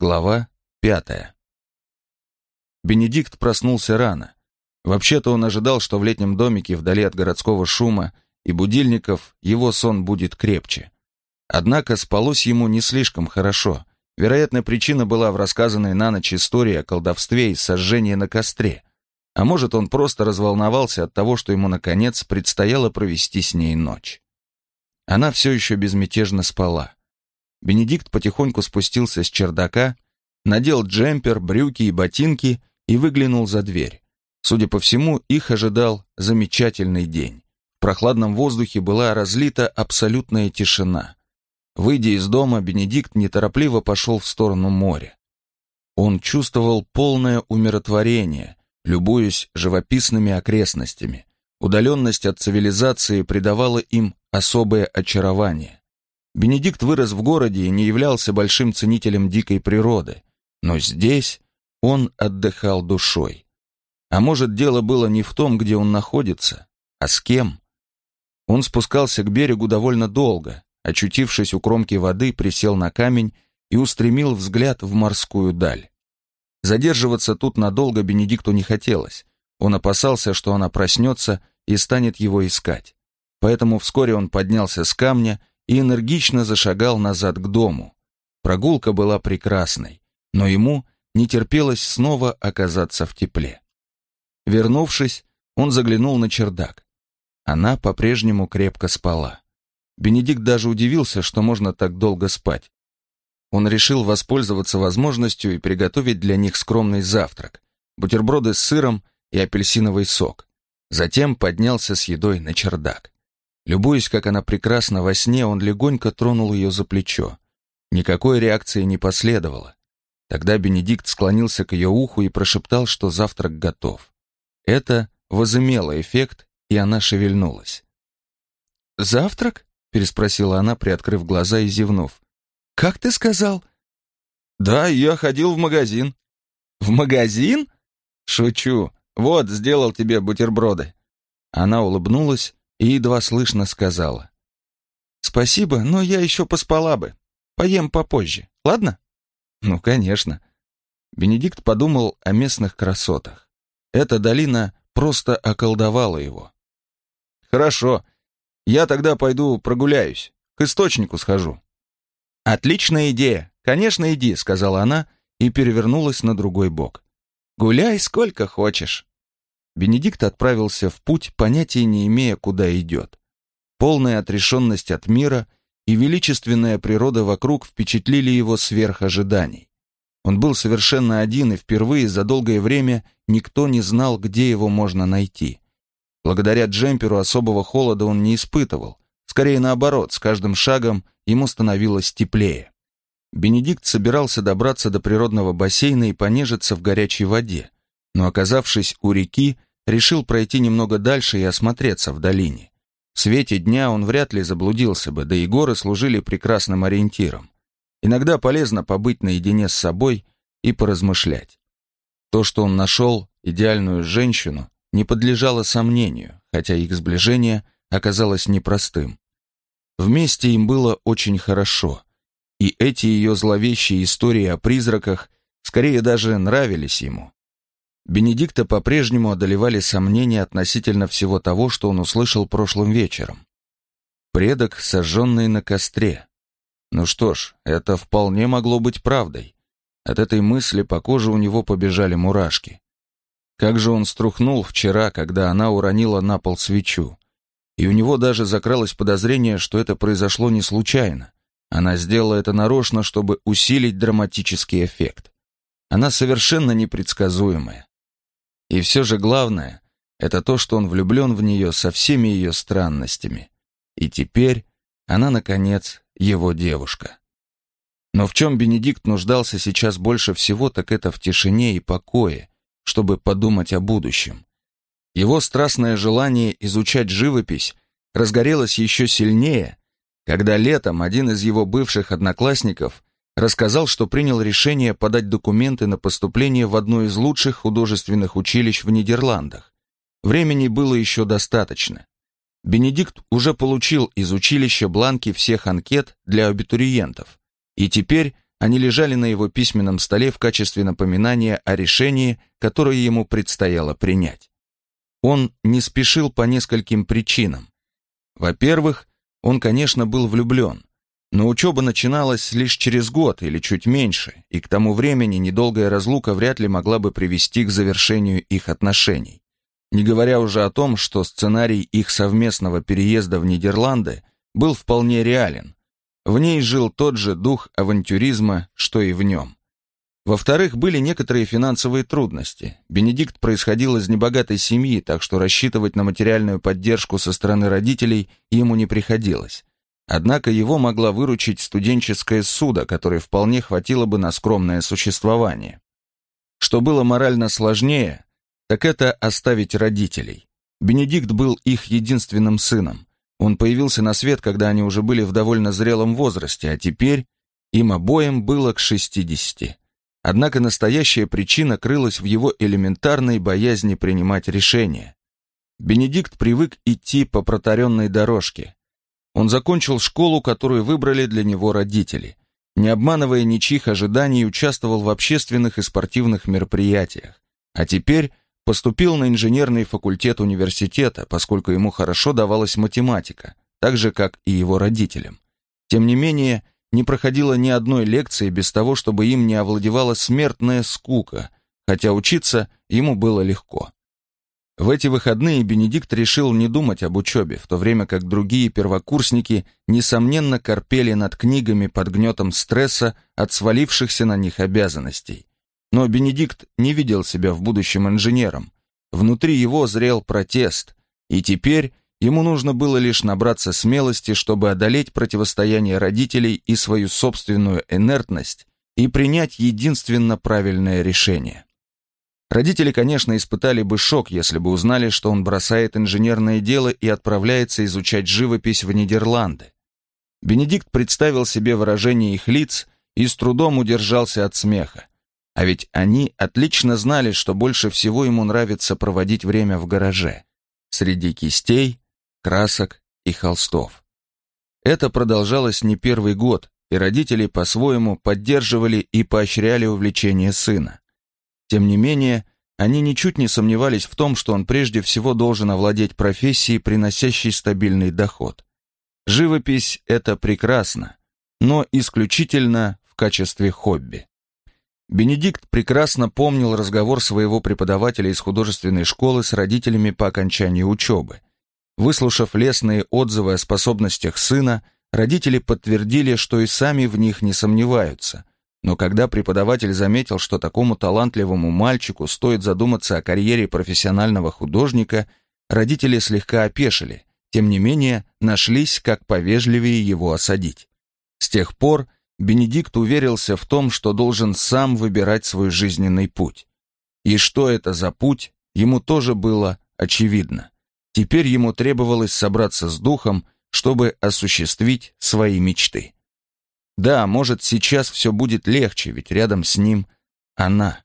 Глава пятая. Бенедикт проснулся рано. Вообще-то он ожидал, что в летнем домике, вдали от городского шума и будильников, его сон будет крепче. Однако спалось ему не слишком хорошо. Вероятно, причина была в рассказанной на ночь истории о колдовстве и сожжении на костре. А может, он просто разволновался от того, что ему, наконец, предстояло провести с ней ночь. Она все еще безмятежно спала. Бенедикт потихоньку спустился с чердака, надел джемпер, брюки и ботинки и выглянул за дверь. Судя по всему, их ожидал замечательный день. В прохладном воздухе была разлита абсолютная тишина. Выйдя из дома, Бенедикт неторопливо пошел в сторону моря. Он чувствовал полное умиротворение, любуясь живописными окрестностями. Удаленность от цивилизации придавала им особое очарование. Бенедикт вырос в городе и не являлся большим ценителем дикой природы, но здесь он отдыхал душой. А может, дело было не в том, где он находится, а с кем? Он спускался к берегу довольно долго, очутившись у кромки воды, присел на камень и устремил взгляд в морскую даль. Задерживаться тут надолго Бенедикту не хотелось. Он опасался, что она проснется и станет его искать. Поэтому вскоре он поднялся с камня и энергично зашагал назад к дому. Прогулка была прекрасной, но ему не терпелось снова оказаться в тепле. Вернувшись, он заглянул на чердак. Она по-прежнему крепко спала. Бенедикт даже удивился, что можно так долго спать. Он решил воспользоваться возможностью и приготовить для них скромный завтрак, бутерброды с сыром и апельсиновый сок. Затем поднялся с едой на чердак. Любуясь, как она прекрасна во сне, он легонько тронул ее за плечо. Никакой реакции не последовало. Тогда Бенедикт склонился к ее уху и прошептал, что завтрак готов. Это возымело эффект, и она шевельнулась. «Завтрак?» — переспросила она, приоткрыв глаза и зевнув. «Как ты сказал?» «Да, я ходил в магазин». «В магазин?» «Шучу. Вот, сделал тебе бутерброды». Она улыбнулась и едва слышно сказала. «Спасибо, но я еще поспала бы. Поем попозже, ладно?» «Ну, конечно». Бенедикт подумал о местных красотах. Эта долина просто околдовала его. «Хорошо, я тогда пойду прогуляюсь, к источнику схожу». «Отличная идея, конечно, иди», — сказала она и перевернулась на другой бок. «Гуляй сколько хочешь». Бенедикт отправился в путь, понятия не имея, куда идет. Полная отрешенность от мира и величественная природа вокруг впечатлили его сверх ожиданий. Он был совершенно один, и впервые за долгое время никто не знал, где его можно найти. Благодаря джемперу особого холода он не испытывал. Скорее наоборот, с каждым шагом ему становилось теплее. Бенедикт собирался добраться до природного бассейна и понежиться в горячей воде но, оказавшись у реки, решил пройти немного дальше и осмотреться в долине. В свете дня он вряд ли заблудился бы, да и горы служили прекрасным ориентиром. Иногда полезно побыть наедине с собой и поразмышлять. То, что он нашел идеальную женщину, не подлежало сомнению, хотя их сближение оказалось непростым. Вместе им было очень хорошо, и эти ее зловещие истории о призраках скорее даже нравились ему. Бенедикта по-прежнему одолевали сомнения относительно всего того, что он услышал прошлым вечером. Предок, сожженный на костре. Ну что ж, это вполне могло быть правдой. От этой мысли по коже у него побежали мурашки. Как же он струхнул вчера, когда она уронила на пол свечу. И у него даже закралось подозрение, что это произошло не случайно. Она сделала это нарочно, чтобы усилить драматический эффект. Она совершенно непредсказуемая. И все же главное — это то, что он влюблен в нее со всеми ее странностями. И теперь она, наконец, его девушка. Но в чем Бенедикт нуждался сейчас больше всего, так это в тишине и покое, чтобы подумать о будущем. Его страстное желание изучать живопись разгорелось еще сильнее, когда летом один из его бывших одноклассников рассказал, что принял решение подать документы на поступление в одно из лучших художественных училищ в Нидерландах. Времени было еще достаточно. Бенедикт уже получил из училища бланки всех анкет для абитуриентов и теперь они лежали на его письменном столе в качестве напоминания о решении, которое ему предстояло принять. Он не спешил по нескольким причинам. Во-первых, он, конечно, был влюблен, но учеба начиналась лишь через год или чуть меньше, и к тому времени недолгая разлука вряд ли могла бы привести к завершению их отношений. Не говоря уже о том, что сценарий их совместного переезда в Нидерланды был вполне реален, в ней жил тот же дух авантюризма, что и в нем. Во-вторых, были некоторые финансовые трудности. Бенедикт происходил из небогатой семьи, так что рассчитывать на материальную поддержку со стороны родителей ему не приходилось. Однако его могла выручить студенческая суда, которой вполне хватило бы на скромное существование. Что было морально сложнее, так это оставить родителей. Бенедикт был их единственным сыном. Он появился на свет, когда они уже были в довольно зрелом возрасте, а теперь им обоим было к 60. Однако настоящая причина крылась в его элементарной боязни принимать решения. Бенедикт привык идти по протаренной дорожке. Он закончил школу, которую выбрали для него родители. Не обманывая ничьих ожиданий, участвовал в общественных и спортивных мероприятиях. А теперь Поступил на инженерный факультет университета, поскольку ему хорошо давалась математика, так же, как и его родителям. Тем не менее, не проходило ни одной лекции без того, чтобы им не овладевала смертная скука, хотя учиться ему было легко. В эти выходные Бенедикт решил не думать об учебе, в то время как другие первокурсники, несомненно, корпели над книгами под гнетом стресса от свалившихся на них обязанностей. Но Бенедикт не видел себя в будущем инженером. Внутри его зрел протест, и теперь ему нужно было лишь набраться смелости, чтобы одолеть противостояние родителей и свою собственную инертность и принять единственно правильное решение. Родители, конечно, испытали бы шок, если бы узнали, что он бросает инженерное дело и отправляется изучать живопись в Нидерланды. Бенедикт представил себе выражение их лиц и с трудом удержался от смеха. А ведь они отлично знали, что больше всего ему нравится проводить время в гараже, среди кистей, красок и холстов. Это продолжалось не первый год, и родители по-своему поддерживали и поощряли увлечение сына. Тем не менее, они ничуть не сомневались в том, что он прежде всего должен овладеть профессией, приносящей стабильный доход. Живопись — это прекрасно, но исключительно в качестве хобби. Бенедикт прекрасно помнил разговор своего преподавателя из художественной школы с родителями по окончании учебы. Выслушав лестные отзывы о способностях сына, родители подтвердили, что и сами в них не сомневаются. Но когда преподаватель заметил, что такому талантливому мальчику стоит задуматься о карьере профессионального художника, родители слегка опешили, тем не менее нашлись, как повежливее его осадить. С тех пор Бенедикт уверился в том, что должен сам выбирать свой жизненный путь. И что это за путь, ему тоже было очевидно. Теперь ему требовалось собраться с духом, чтобы осуществить свои мечты. Да, может, сейчас все будет легче, ведь рядом с ним она.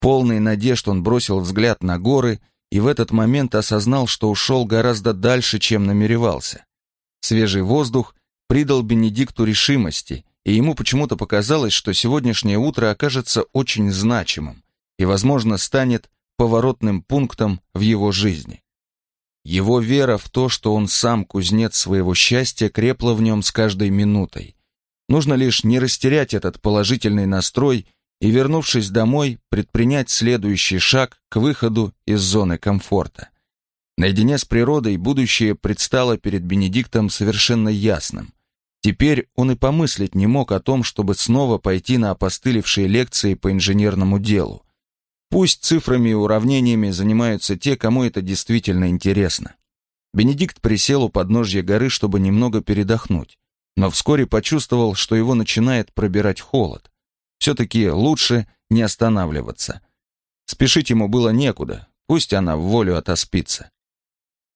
Полный надежд он бросил взгляд на горы и в этот момент осознал, что ушел гораздо дальше, чем намеревался. Свежий воздух придал Бенедикту решимости, и ему почему-то показалось, что сегодняшнее утро окажется очень значимым и, возможно, станет поворотным пунктом в его жизни. Его вера в то, что он сам кузнец своего счастья, крепла в нем с каждой минутой. Нужно лишь не растерять этот положительный настрой и, вернувшись домой, предпринять следующий шаг к выходу из зоны комфорта. Наедине с природой будущее предстало перед Бенедиктом совершенно ясным. Теперь он и помыслить не мог о том, чтобы снова пойти на опостылевшие лекции по инженерному делу. Пусть цифрами и уравнениями занимаются те, кому это действительно интересно. Бенедикт присел у подножья горы, чтобы немного передохнуть, но вскоре почувствовал, что его начинает пробирать холод. Все-таки лучше не останавливаться. Спешить ему было некуда, пусть она в волю отоспится.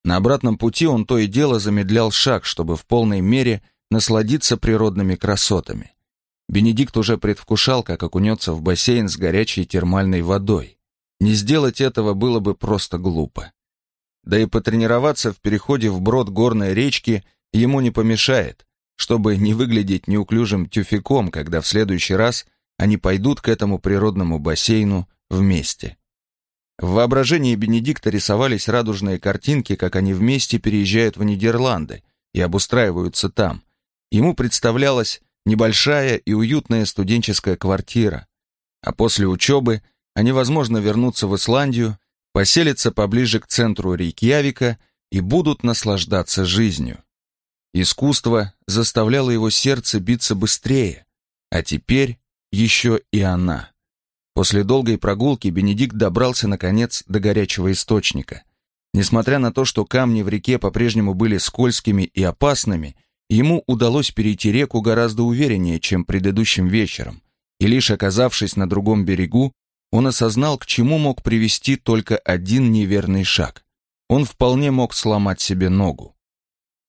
На обратном пути он то и дело замедлял шаг, чтобы в полной мере – насладиться природными красотами. Бенедикт уже предвкушал, как окунется в бассейн с горячей термальной водой. Не сделать этого было бы просто глупо. Да и потренироваться в переходе вброд горной речки ему не помешает. Чтобы не выглядеть неуклюжим тюфяком, когда в следующий раз они пойдут к этому природному бассейну вместе. В воображении Бенедикта рисовались радужные картинки, как они вместе переезжают в Нидерланды и обустраиваются там. Ему представлялась небольшая и уютная студенческая квартира, а после учебы они, возможно, вернутся в Исландию, поселятся поближе к центру Рейкьявика и будут наслаждаться жизнью. Искусство заставляло его сердце биться быстрее, а теперь еще и она. После долгой прогулки Бенедикт добрался, наконец, до горячего источника. Несмотря на то, что камни в реке по-прежнему были скользкими и опасными, ему удалось перейти реку гораздо увереннее, чем предыдущим вечером, и лишь оказавшись на другом берегу, он осознал, к чему мог привести только один неверный шаг. Он вполне мог сломать себе ногу.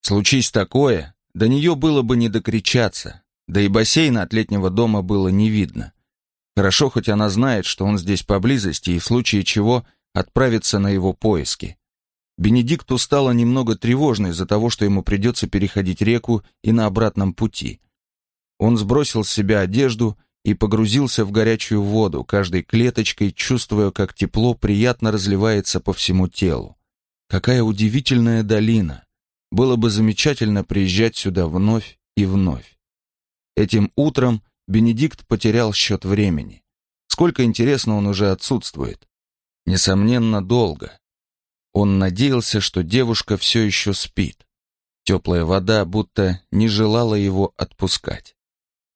Случись такое, до нее было бы не докричаться, да и бассейна от летнего дома было не видно. Хорошо, хоть она знает, что он здесь поблизости и в случае чего отправится на его поиски. Бенедикту стало немного тревожно из-за того, что ему придется переходить реку и на обратном пути. Он сбросил с себя одежду и погрузился в горячую воду, каждой клеточкой чувствуя, как тепло приятно разливается по всему телу. Какая удивительная долина! Было бы замечательно приезжать сюда вновь и вновь. Этим утром Бенедикт потерял счет времени. Сколько, интересно, он уже отсутствует. Несомненно, долго. Он надеялся, что девушка все еще спит. Теплая вода будто не желала его отпускать.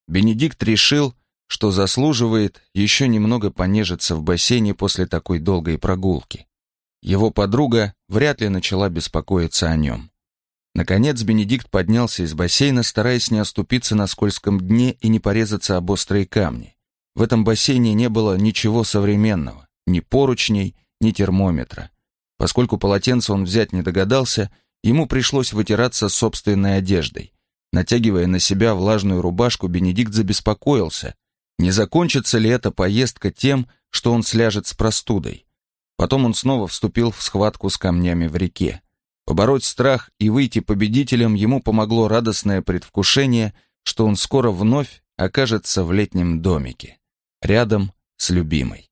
Бенедикт решил, что заслуживает еще немного понежиться в бассейне после такой долгой прогулки. Его подруга вряд ли начала беспокоиться о нем. Наконец Бенедикт поднялся из бассейна, стараясь не оступиться на скользком дне и не порезаться об острые камни. В этом бассейне не было ничего современного, ни поручней, ни термометра. Поскольку полотенце он взять не догадался, ему пришлось вытираться собственной одеждой. Натягивая на себя влажную рубашку, Бенедикт забеспокоился, не закончится ли эта поездка тем, что он сляжет с простудой. Потом он снова вступил в схватку с камнями в реке. Побороть страх и выйти победителем ему помогло радостное предвкушение, что он скоро вновь окажется в летнем домике, рядом с любимой.